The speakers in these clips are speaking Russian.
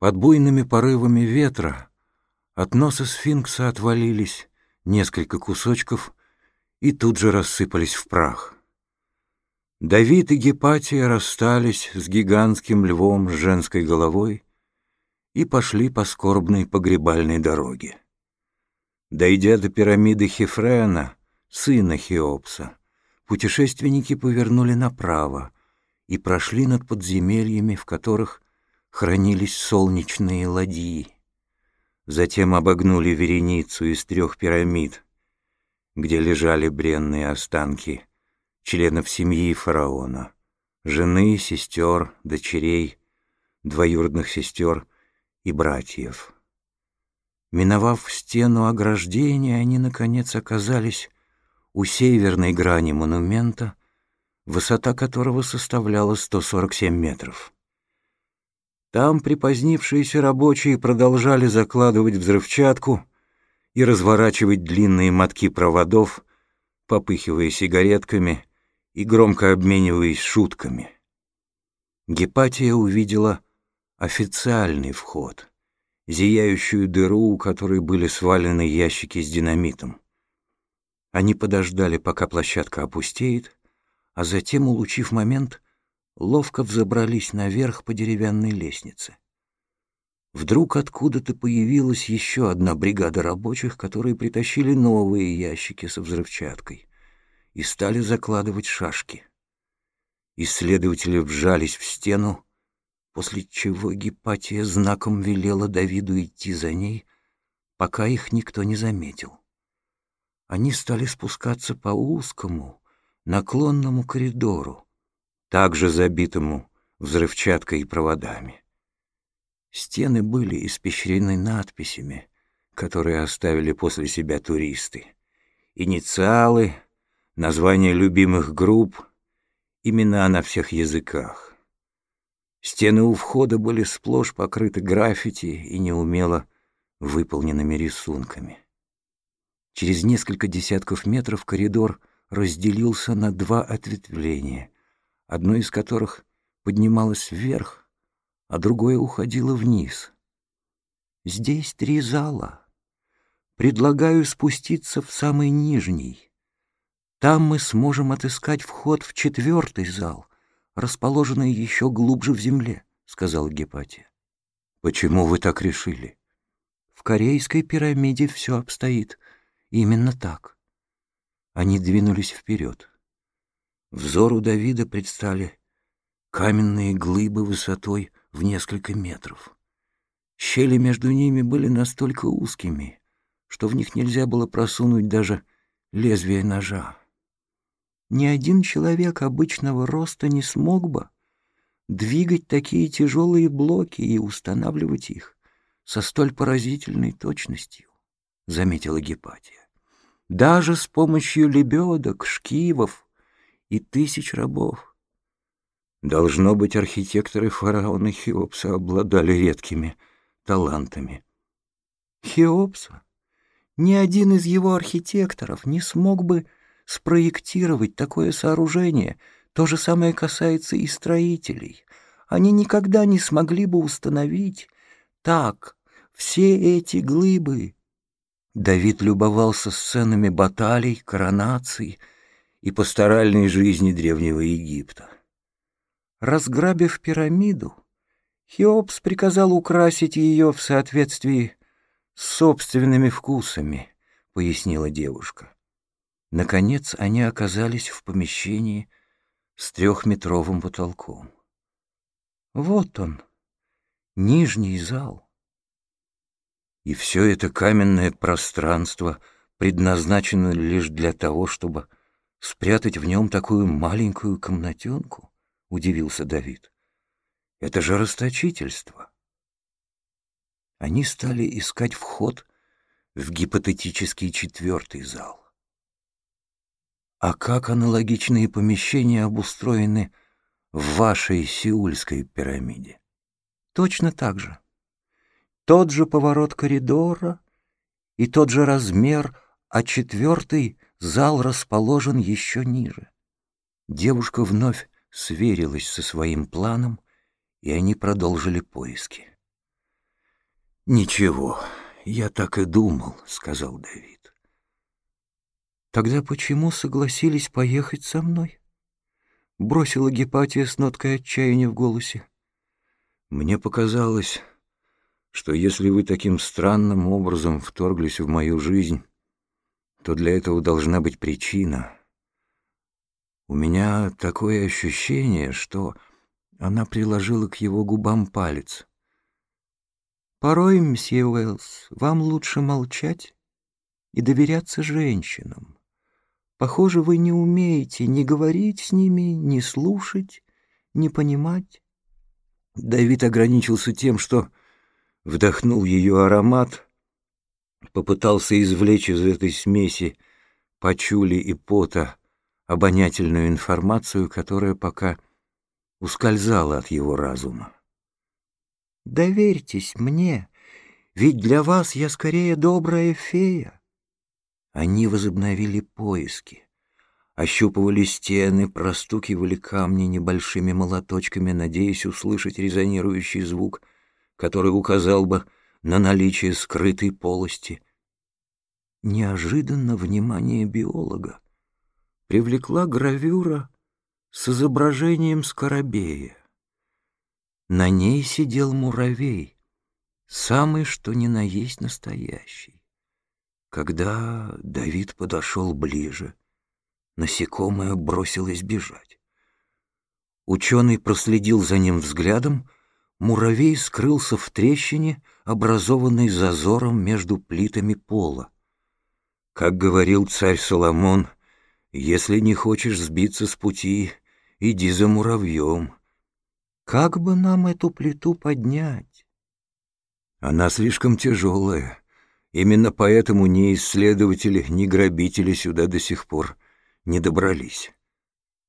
Под буйными порывами ветра от носа сфинкса отвалились несколько кусочков и тут же рассыпались в прах. Давид и Гепатия расстались с гигантским львом с женской головой и пошли по скорбной погребальной дороге. Дойдя до пирамиды Хефрена, сына Хеопса, путешественники повернули направо и прошли над подземельями, в которых хранились солнечные ладьи. Затем обогнули вереницу из трех пирамид, где лежали бренные останки членов семьи фараона, жены, сестер, дочерей, двоюродных сестер и братьев. Миновав стену ограждения, они, наконец, оказались у северной грани монумента, высота которого составляла 147 метров. Там припозднившиеся рабочие продолжали закладывать взрывчатку и разворачивать длинные мотки проводов, попыхивая сигаретками и громко обмениваясь шутками. Гепатия увидела официальный вход, зияющую дыру, у которой были свалены ящики с динамитом. Они подождали, пока площадка опустеет, а затем, улучив момент, ловко взобрались наверх по деревянной лестнице. Вдруг откуда-то появилась еще одна бригада рабочих, которые притащили новые ящики со взрывчаткой и стали закладывать шашки. Исследователи вжались в стену, после чего Гепатия знаком велела Давиду идти за ней, пока их никто не заметил. Они стали спускаться по узкому, наклонному коридору, также забитому взрывчаткой и проводами. Стены были испещрены надписями, которые оставили после себя туристы. Инициалы, названия любимых групп, имена на всех языках. Стены у входа были сплошь покрыты граффити и неумело выполненными рисунками. Через несколько десятков метров коридор разделился на два ответвления — одно из которых поднималось вверх, а другое уходило вниз. Здесь три зала. Предлагаю спуститься в самый нижний. Там мы сможем отыскать вход в четвертый зал, расположенный еще глубже в земле, — сказал Гепатия. Почему вы так решили? В корейской пирамиде все обстоит именно так. Они двинулись вперед. Взору Давида предстали каменные глыбы высотой в несколько метров. Щели между ними были настолько узкими, что в них нельзя было просунуть даже лезвие ножа. Ни один человек обычного роста не смог бы двигать такие тяжелые блоки и устанавливать их со столь поразительной точностью, — заметила Гепатия. Даже с помощью лебедок, шкивов и тысяч рабов. Должно быть, архитекторы фараона Хеопса обладали редкими талантами. Хеопса? Ни один из его архитекторов не смог бы спроектировать такое сооружение. То же самое касается и строителей. Они никогда не смогли бы установить так все эти глыбы. Давид любовался сценами баталий, коронаций, и пасторальной жизни Древнего Египта. Разграбив пирамиду, Хеопс приказал украсить ее в соответствии с собственными вкусами, пояснила девушка. Наконец они оказались в помещении с трехметровым потолком. Вот он, нижний зал. И все это каменное пространство предназначено лишь для того, чтобы спрятать в нем такую маленькую комнатенку? — удивился Давид. — Это же расточительство. Они стали искать вход в гипотетический четвертый зал. А как аналогичные помещения обустроены в вашей сеульской пирамиде? Точно так же. Тот же поворот коридора и тот же размер, а четвертый — Зал расположен еще ниже. Девушка вновь сверилась со своим планом, и они продолжили поиски. «Ничего, я так и думал», — сказал Давид. «Тогда почему согласились поехать со мной?» — бросила Гепатия с ноткой отчаяния в голосе. «Мне показалось, что если вы таким странным образом вторглись в мою жизнь, то для этого должна быть причина. У меня такое ощущение, что она приложила к его губам палец. Порой, мсье Уэллс, вам лучше молчать и доверяться женщинам. Похоже, вы не умеете ни говорить с ними, ни слушать, ни понимать. Давид ограничился тем, что вдохнул ее аромат, попытался извлечь из этой смеси пачули и пота обонятельную информацию, которая пока ускользала от его разума. Доверьтесь мне, ведь для вас я скорее добрая фея. Они возобновили поиски, ощупывали стены, простукивали камни небольшими молоточками, надеясь услышать резонирующий звук, который указал бы на наличие скрытой полости. Неожиданно внимание биолога привлекла гравюра с изображением скоробея. На ней сидел муравей, самый что ни на есть настоящий. Когда Давид подошел ближе, насекомое бросилось бежать. Ученый проследил за ним взглядом, муравей скрылся в трещине, образованной зазором между плитами пола. Как говорил царь Соломон, «Если не хочешь сбиться с пути, иди за муравьем». Как бы нам эту плиту поднять? Она слишком тяжелая. Именно поэтому ни исследователи, ни грабители сюда до сих пор не добрались.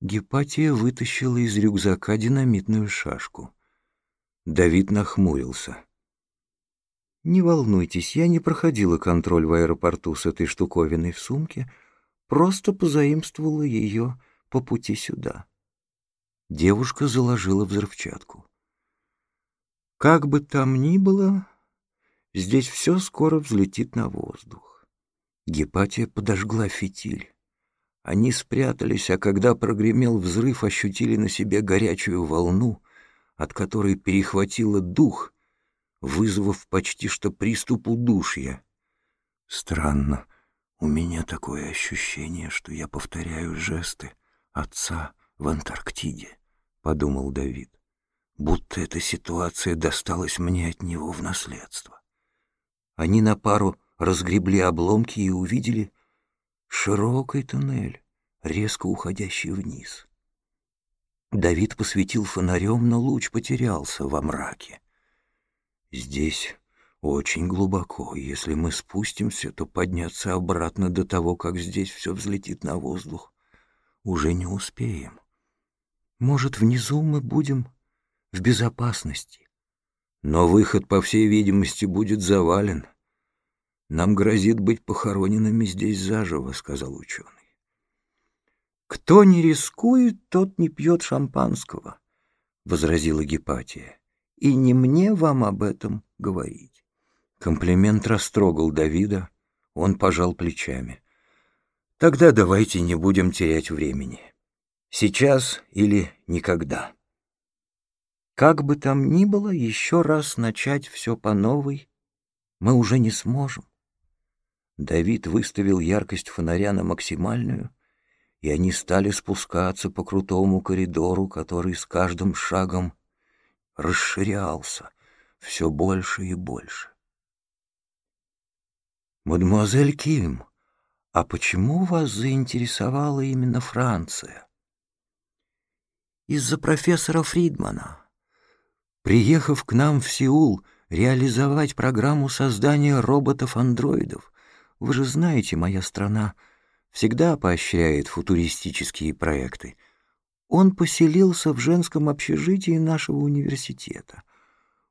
Гепатия вытащила из рюкзака динамитную шашку. Давид нахмурился. «Не волнуйтесь, я не проходила контроль в аэропорту с этой штуковиной в сумке, просто позаимствовала ее по пути сюда». Девушка заложила взрывчатку. «Как бы там ни было, здесь все скоро взлетит на воздух». Гепатия подожгла фитиль. Они спрятались, а когда прогремел взрыв, ощутили на себе горячую волну, от которой перехватило дух, вызвав почти что приступ удушья. Странно, у меня такое ощущение, что я повторяю жесты отца в Антарктиде, подумал Давид, будто эта ситуация досталась мне от него в наследство. Они на пару разгребли обломки и увидели широкий туннель, резко уходящий вниз. Давид посветил фонарем, но луч потерялся во мраке. Здесь очень глубоко, если мы спустимся, то подняться обратно до того, как здесь все взлетит на воздух, уже не успеем. Может, внизу мы будем в безопасности. Но выход, по всей видимости, будет завален. Нам грозит быть похороненными здесь заживо, сказал ученый. Кто не рискует, тот не пьет шампанского, возразила Гепатия. И не мне вам об этом говорить. Комплимент растрогал Давида, он пожал плечами. Тогда давайте не будем терять времени. Сейчас или никогда. Как бы там ни было, еще раз начать все по новой мы уже не сможем. Давид выставил яркость фонаря на максимальную, и они стали спускаться по крутому коридору, который с каждым шагом расширялся все больше и больше. «Мадемуазель Ким, а почему вас заинтересовала именно Франция?» из-за профессора Фридмана. Приехав к нам в Сеул реализовать программу создания роботов-андроидов, вы же знаете, моя страна всегда поощряет футуристические проекты. Он поселился в женском общежитии нашего университета.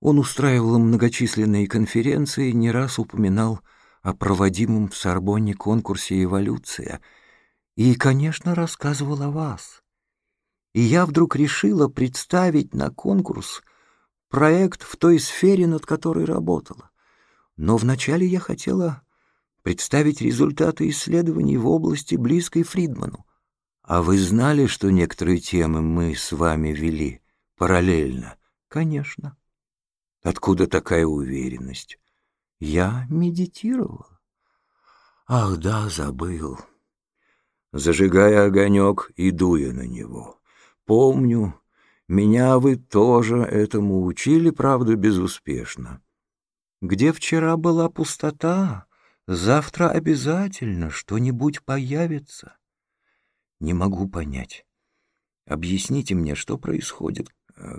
Он устраивал многочисленные конференции, не раз упоминал о проводимом в Сорбонне конкурсе «Эволюция» и, конечно, рассказывал о вас и я вдруг решила представить на конкурс проект в той сфере, над которой работала. Но вначале я хотела представить результаты исследований в области близкой Фридману. А вы знали, что некоторые темы мы с вами вели параллельно? Конечно. Откуда такая уверенность? Я медитировал. Ах да, забыл. Зажигая огонек и дуя на него. Помню, меня вы тоже этому учили, правда, безуспешно. Где вчера была пустота, завтра обязательно что-нибудь появится. Не могу понять. Объясните мне, что происходит,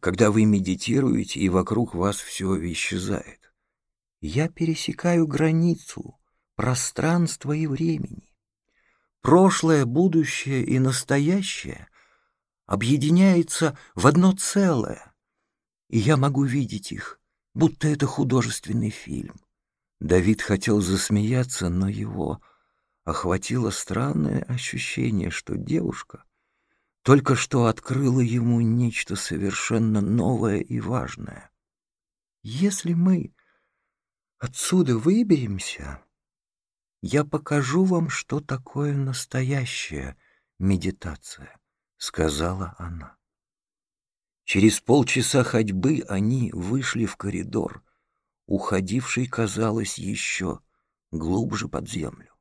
когда вы медитируете, и вокруг вас все исчезает. Я пересекаю границу пространства и времени. Прошлое, будущее и настоящее объединяются в одно целое, и я могу видеть их, будто это художественный фильм. Давид хотел засмеяться, но его охватило странное ощущение, что девушка только что открыла ему нечто совершенно новое и важное. Если мы отсюда выберемся, я покажу вам, что такое настоящая медитация, сказала она. Через полчаса ходьбы они вышли в коридор, уходивший, казалось, еще глубже под землю,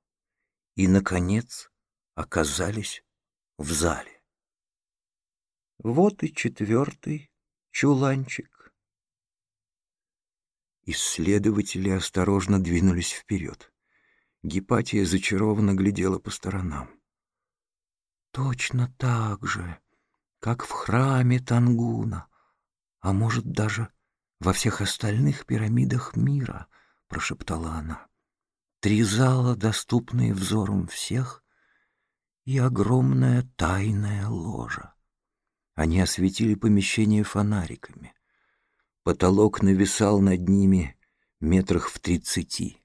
и, наконец, оказались в зале. Вот и четвертый чуланчик. Исследователи осторожно двинулись вперед. Гепатия зачарованно глядела по сторонам. Точно так же, как в храме Тангуна, а может даже во всех остальных пирамидах мира, прошептала она. Три зала, доступные взором всех, и огромная тайная ложа. Они осветили помещение фонариками. Потолок нависал над ними метрах в тридцати.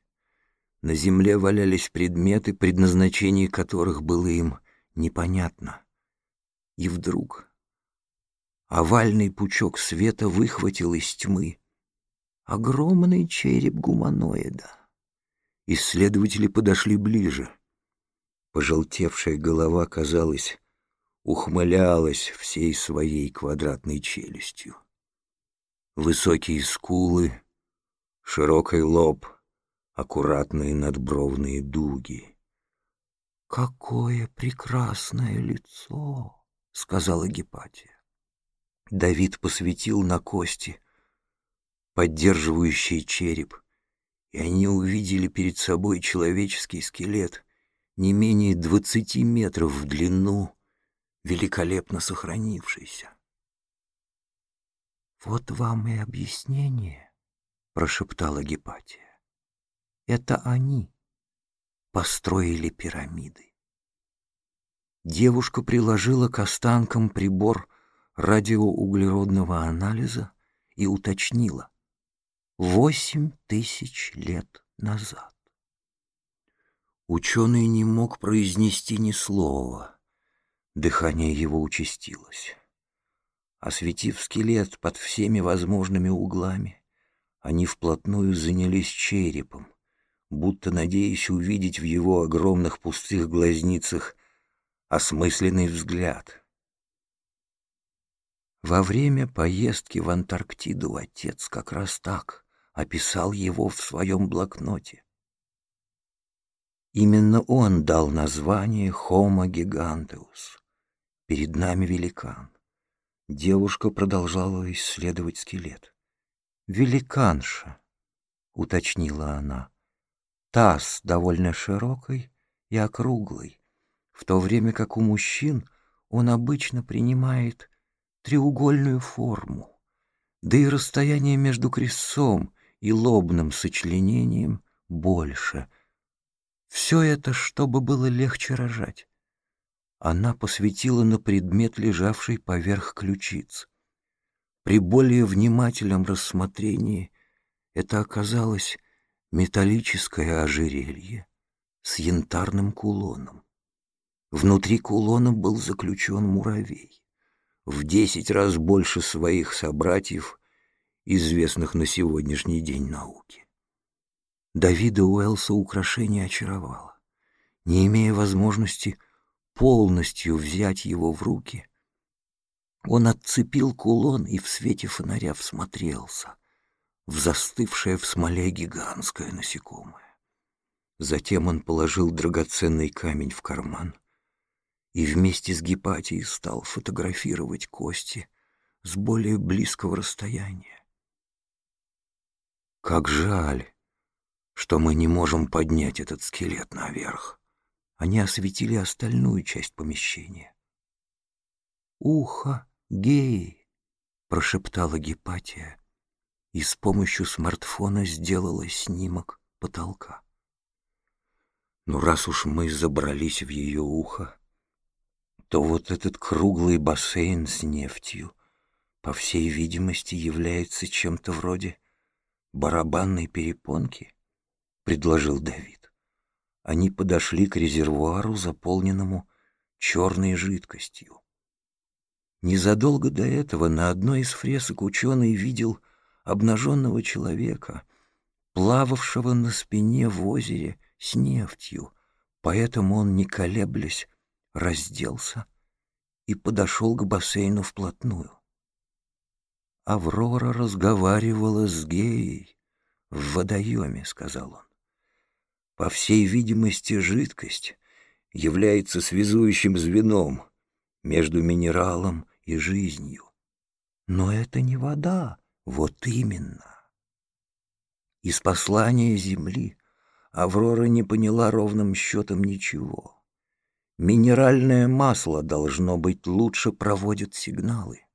На земле валялись предметы, предназначение которых было им непонятно. И вдруг овальный пучок света выхватил из тьмы огромный череп гуманоида. Исследователи подошли ближе. Пожелтевшая голова казалась ухмылялась всей своей квадратной челюстью. Высокие скулы, широкий лоб, аккуратные надбровные дуги. «Какое прекрасное лицо!» — сказала Гепатия. Давид посветил на кости, поддерживающие череп, и они увидели перед собой человеческий скелет не менее двадцати метров в длину великолепно сохранившийся. «Вот вам и объяснение», — прошептала Гепатия. «Это они построили пирамиды». Девушка приложила к останкам прибор радиоуглеродного анализа и уточнила. Восемь тысяч лет назад. Ученый не мог произнести ни слова. Дыхание его участилось. Осветив скелет под всеми возможными углами, они вплотную занялись черепом, будто надеясь увидеть в его огромных пустых глазницах осмысленный взгляд. Во время поездки в Антарктиду отец как раз так описал его в своем блокноте. Именно он дал название Homo giganteus. Перед нами великан. Девушка продолжала исследовать скелет. «Великанша», — уточнила она. «Таз довольно широкой и округлый, в то время как у мужчин он обычно принимает треугольную форму, да и расстояние между крестцом и лобным сочленением больше. Все это, чтобы было легче рожать она посветила на предмет, лежавший поверх ключиц. При более внимательном рассмотрении это оказалось металлическое ожерелье с янтарным кулоном. Внутри кулона был заключен муравей, в десять раз больше своих собратьев, известных на сегодняшний день науки. Давида Уэлса украшение очаровало. Не имея возможности полностью взять его в руки, он отцепил кулон и в свете фонаря всмотрелся в застывшее в смоле гигантское насекомое. Затем он положил драгоценный камень в карман и вместе с Гепатией стал фотографировать кости с более близкого расстояния. Как жаль, что мы не можем поднять этот скелет наверх. Они осветили остальную часть помещения. «Ухо геи!» — прошептала Гепатия и с помощью смартфона сделала снимок потолка. Ну, раз уж мы забрались в ее ухо, то вот этот круглый бассейн с нефтью, по всей видимости, является чем-то вроде барабанной перепонки, — предложил Давид они подошли к резервуару, заполненному черной жидкостью. Незадолго до этого на одной из фресок ученый видел обнаженного человека, плававшего на спине в озере с нефтью, поэтому он, не колеблясь, разделся и подошел к бассейну вплотную. Аврора разговаривала с геей в водоеме, — сказал он. По всей видимости, жидкость является связующим звеном между минералом и жизнью. Но это не вода, вот именно. Из послания Земли Аврора не поняла ровным счетом ничего. Минеральное масло, должно быть, лучше проводит сигналы.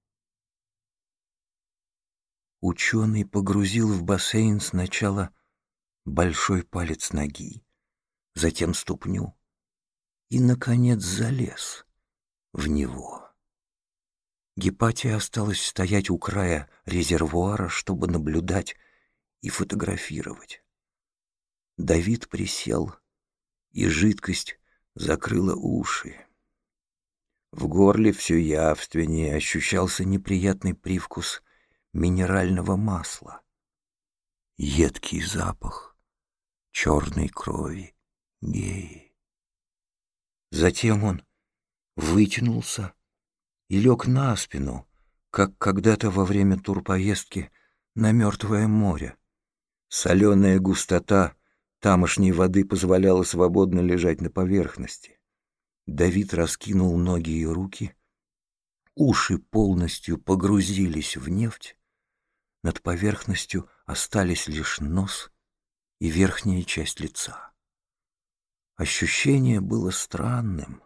Ученый погрузил в бассейн сначала большой палец ноги, затем ступню и, наконец, залез в него. Гепатия осталась стоять у края резервуара, чтобы наблюдать и фотографировать. Давид присел, и жидкость закрыла уши. В горле все явственнее ощущался неприятный привкус минерального масла. Едкий запах черной крови геи. Затем он вытянулся и лег на спину, как когда-то во время турпоездки на Мертвое море. Соленая густота тамошней воды позволяла свободно лежать на поверхности. Давид раскинул ноги и руки, уши полностью погрузились в нефть, над поверхностью остались лишь нос и верхняя часть лица. Ощущение было странным.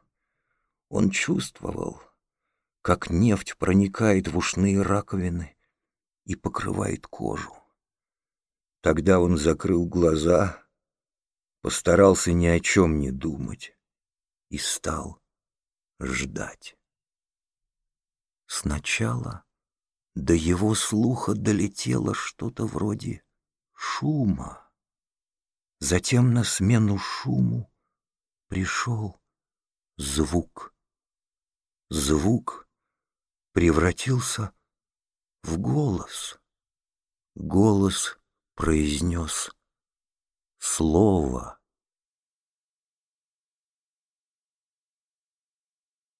Он чувствовал, как нефть проникает в ушные раковины и покрывает кожу. Тогда он закрыл глаза, постарался ни о чем не думать и стал ждать. Сначала до его слуха долетело что-то вроде шума. Затем на смену шуму пришел звук. Звук превратился в голос. Голос произнес слово.